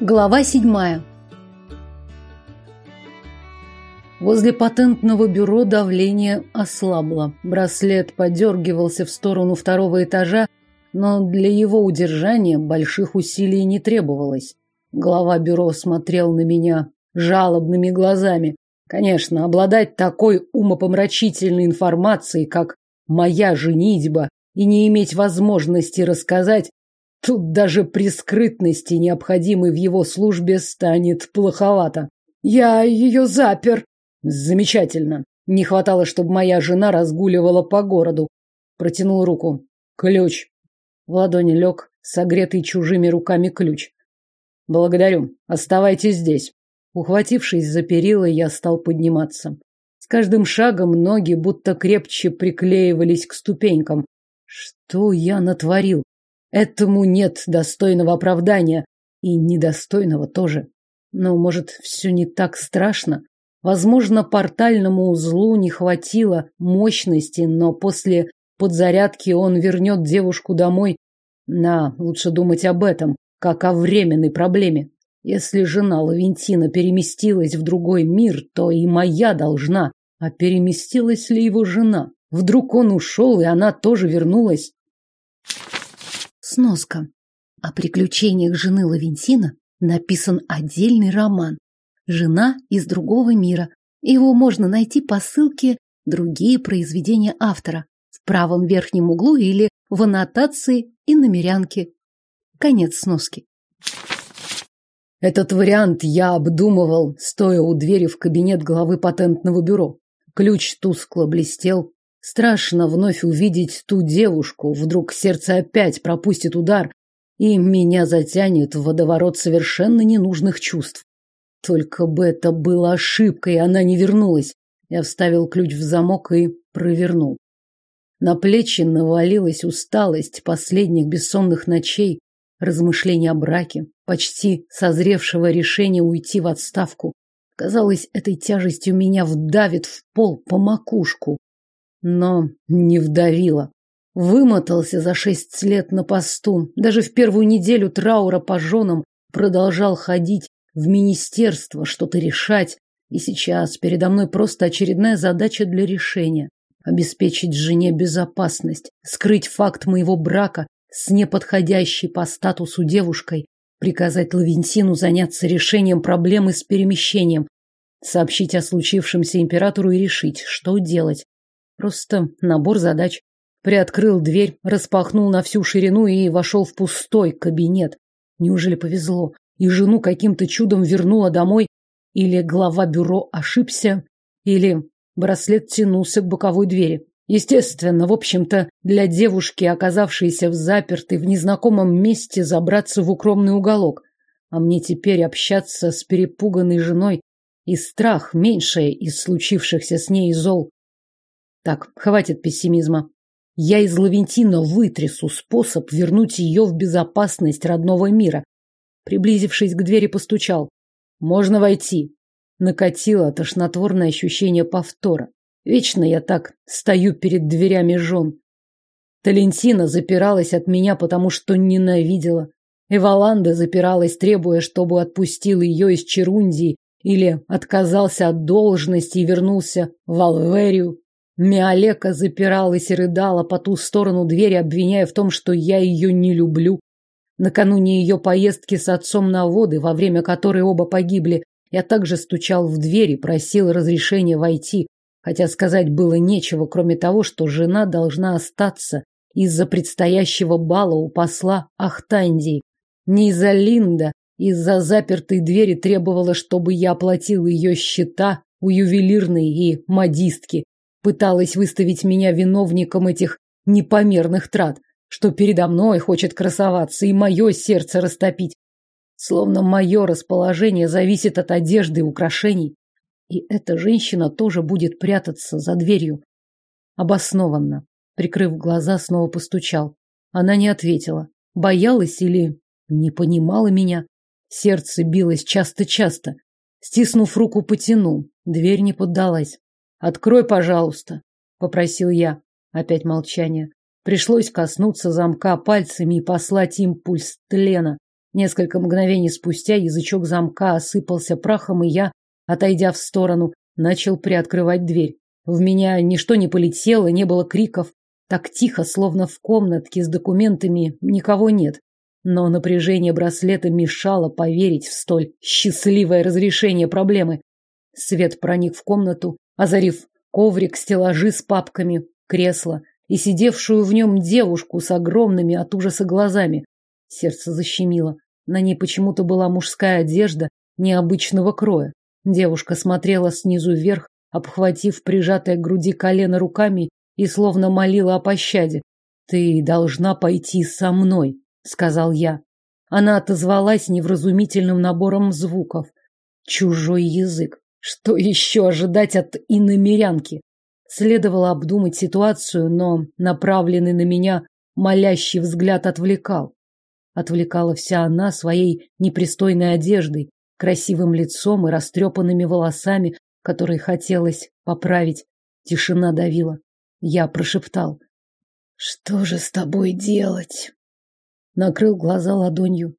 Глава седьмая. Возле патентного бюро давление ослабло. Браслет подергивался в сторону второго этажа, но для его удержания больших усилий не требовалось. Глава бюро смотрел на меня жалобными глазами. Конечно, обладать такой умопомрачительной информацией, как моя женитьба, и не иметь возможности рассказать, тут даже при скрытности, необходимой в его службе, станет плоховато. Я ее запер. Замечательно. Не хватало, чтобы моя жена разгуливала по городу. Протянул руку. Ключ. В ладони лег согретый чужими руками ключ. Благодарю. Оставайтесь здесь. Ухватившись за перила, я стал подниматься. С каждым шагом ноги будто крепче приклеивались к ступенькам. Что я натворил? Этому нет достойного оправдания. И недостойного тоже. Но, может, все не так страшно? Возможно, портальному узлу не хватило мощности, но после подзарядки он вернет девушку домой. На, лучше думать об этом, как о временной проблеме. Если жена Лавентина переместилась в другой мир, то и моя должна. А переместилась ли его жена? Вдруг он ушел, и она тоже вернулась? Сноска. О приключениях жены Лавентина написан отдельный роман. Жена из другого мира. Его можно найти по ссылке «Другие произведения автора» в правом верхнем углу или в аннотации и намерянке. Конец сноски. Этот вариант я обдумывал, стоя у двери в кабинет главы патентного бюро. Ключ тускло блестел. Страшно вновь увидеть ту девушку. Вдруг сердце опять пропустит удар, и меня затянет в водоворот совершенно ненужных чувств. Только бы это было ошибкой, она не вернулась. Я вставил ключ в замок и провернул. На плечи навалилась усталость последних бессонных ночей, размышления о браке, почти созревшего решения уйти в отставку. Казалось, этой тяжестью меня вдавит в пол по макушку. Но не вдавило. Вымотался за шесть лет на посту. Даже в первую неделю траура по женам продолжал ходить в министерство, что-то решать. И сейчас передо мной просто очередная задача для решения. Обеспечить жене безопасность, скрыть факт моего брака с неподходящей по статусу девушкой, приказать Лавентину заняться решением проблемы с перемещением, сообщить о случившемся императору и решить, что делать. Просто набор задач. Приоткрыл дверь, распахнул на всю ширину и вошел в пустой кабинет. Неужели повезло? И жену каким-то чудом вернула домой? Или глава бюро ошибся? Или браслет тянулся к боковой двери? Естественно, в общем-то, для девушки, оказавшейся в запертой в незнакомом месте, забраться в укромный уголок. А мне теперь общаться с перепуганной женой и страх меньшее из случившихся с ней зол. Так, хватит пессимизма. Я из Лавентина вытрясу способ вернуть ее в безопасность родного мира. Приблизившись к двери, постучал. Можно войти. Накатило тошнотворное ощущение повтора. Вечно я так стою перед дверями жен. Талентина запиралась от меня, потому что ненавидела. Эваланда запиралась, требуя, чтобы отпустил ее из Черундии или отказался от должности и вернулся в Алверию. Миолека запиралась и рыдала по ту сторону двери, обвиняя в том, что я ее не люблю. Накануне ее поездки с отцом на воды, во время которой оба погибли, я также стучал в дверь и просил разрешения войти, хотя сказать было нечего, кроме того, что жена должна остаться из-за предстоящего бала у посла Ахтандии. Не из-за Линда, из-за запертой двери требовала, чтобы я оплатил ее счета у ювелирной и модистки. Пыталась выставить меня виновником этих непомерных трат, что передо мной хочет красоваться и мое сердце растопить. Словно мое расположение зависит от одежды и украшений. И эта женщина тоже будет прятаться за дверью. Обоснованно. Прикрыв глаза, снова постучал. Она не ответила. Боялась или не понимала меня. Сердце билось часто-часто. Стиснув руку, потянул. Дверь не поддалась. «Открой, пожалуйста», — попросил я. Опять молчание. Пришлось коснуться замка пальцами и послать импульс тлена. Несколько мгновений спустя язычок замка осыпался прахом, и я, отойдя в сторону, начал приоткрывать дверь. В меня ничто не полетело, не было криков. Так тихо, словно в комнатке с документами никого нет. Но напряжение браслета мешало поверить в столь счастливое разрешение проблемы. Свет проник в комнату, озарив коврик, стеллажи с папками, кресло и сидевшую в нем девушку с огромными от ужаса глазами. Сердце защемило. На ней почему-то была мужская одежда необычного кроя. Девушка смотрела снизу вверх, обхватив прижатое к груди колено руками и словно молила о пощаде. «Ты должна пойти со мной», — сказал я. Она отозвалась невразумительным набором звуков. Чужой язык. Что еще ожидать от иномерянки? Следовало обдумать ситуацию, но направленный на меня молящий взгляд отвлекал. Отвлекала вся она своей непристойной одеждой, красивым лицом и растрепанными волосами, которые хотелось поправить. Тишина давила. Я прошептал. «Что же с тобой делать?» Накрыл глаза ладонью.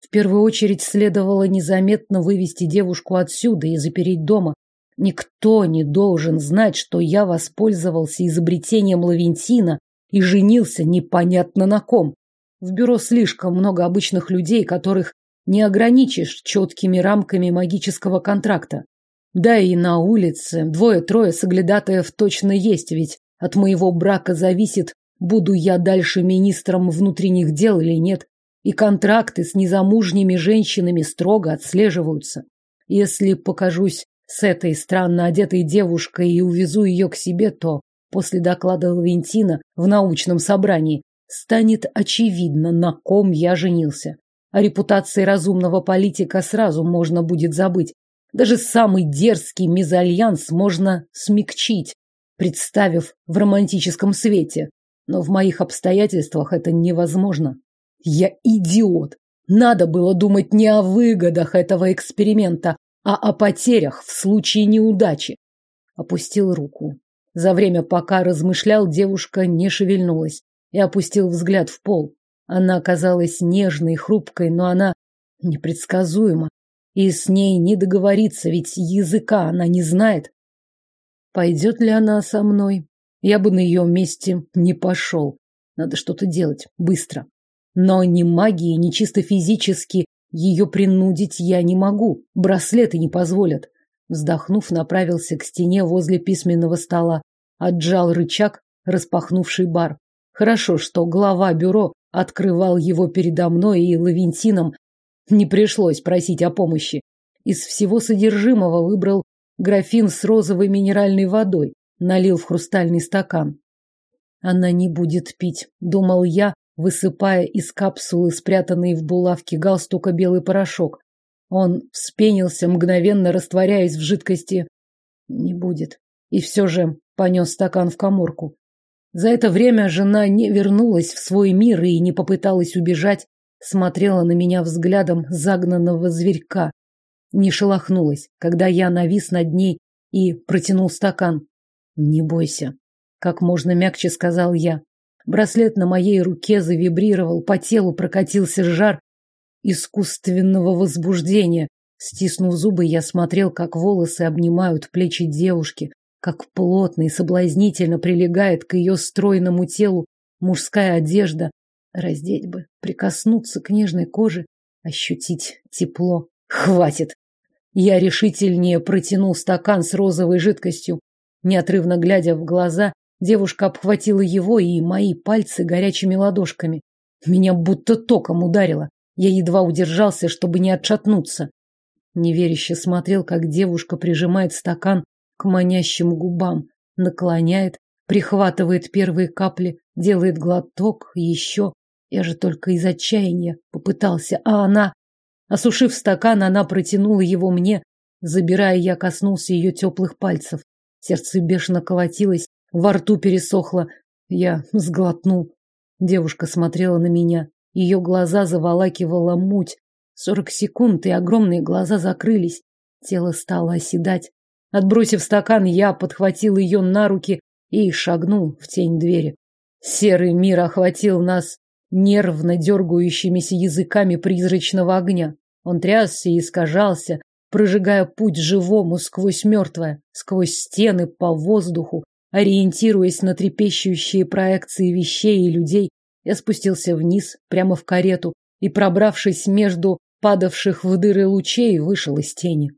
В первую очередь следовало незаметно вывести девушку отсюда и запереть дома. Никто не должен знать, что я воспользовался изобретением Лавентина и женился непонятно на ком. В бюро слишком много обычных людей, которых не ограничишь четкими рамками магического контракта. Да и на улице двое-трое соглядатаев точно есть, ведь от моего брака зависит, буду я дальше министром внутренних дел или нет. И контракты с незамужними женщинами строго отслеживаются. Если покажусь с этой странно одетой девушкой и увезу ее к себе, то после доклада Лавентина в научном собрании станет очевидно, на ком я женился. О репутации разумного политика сразу можно будет забыть. Даже самый дерзкий мезальянс можно смягчить, представив в романтическом свете. Но в моих обстоятельствах это невозможно. Я идиот. Надо было думать не о выгодах этого эксперимента, а о потерях в случае неудачи. Опустил руку. За время, пока размышлял, девушка не шевельнулась и опустил взгляд в пол. Она оказалась нежной и хрупкой, но она непредсказуема. И с ней не договориться, ведь языка она не знает. Пойдет ли она со мной? Я бы на ее месте не пошел. Надо что-то делать, быстро. Но ни магией, ни чисто физически ее принудить я не могу. Браслеты не позволят. Вздохнув, направился к стене возле письменного стола. Отжал рычаг, распахнувший бар. Хорошо, что глава бюро открывал его передо мной и Лавентином. Не пришлось просить о помощи. Из всего содержимого выбрал графин с розовой минеральной водой, налил в хрустальный стакан. Она не будет пить, думал я, высыпая из капсулы, спрятанной в булавке галстука, белый порошок. Он вспенился, мгновенно растворяясь в жидкости. Не будет. И все же понес стакан в коморку. За это время жена не вернулась в свой мир и не попыталась убежать, смотрела на меня взглядом загнанного зверька. Не шелохнулась, когда я навис над ней и протянул стакан. «Не бойся», — как можно мягче сказал я. Браслет на моей руке завибрировал, по телу прокатился жар искусственного возбуждения. Стиснув зубы, я смотрел, как волосы обнимают плечи девушки, как плотно и соблазнительно прилегает к ее стройному телу мужская одежда. Раздеть бы, прикоснуться к нежной коже, ощутить тепло. Хватит! Я решительнее протянул стакан с розовой жидкостью. Неотрывно глядя в глаза, девушка обхватила его и мои пальцы горячими ладошками. Меня будто током ударило. Я едва удержался, чтобы не отшатнуться. Неверяще смотрел, как девушка прижимает стакан к манящим губам, наклоняет, прихватывает первые капли, делает глоток, еще. Я же только из отчаяния попытался, а она... Осушив стакан, она протянула его мне. Забирая, я коснулся ее теплых пальцев. Сердце бешено колотилось, во рту пересохло. Я сглотнул. Девушка смотрела на меня. Ее глаза заволакивала муть. Сорок секунд, и огромные глаза закрылись. Тело стало оседать. Отбросив стакан, я подхватил ее на руки и шагнул в тень двери. Серый мир охватил нас нервно дергающимися языками призрачного огня. Он трясся и искажался, прожигая путь живому сквозь мертвое, сквозь стены по воздуху, ориентируясь на трепещущие проекции вещей и людей, я спустился вниз, прямо в карету, и, пробравшись между падавших в дыры лучей, вышел из тени.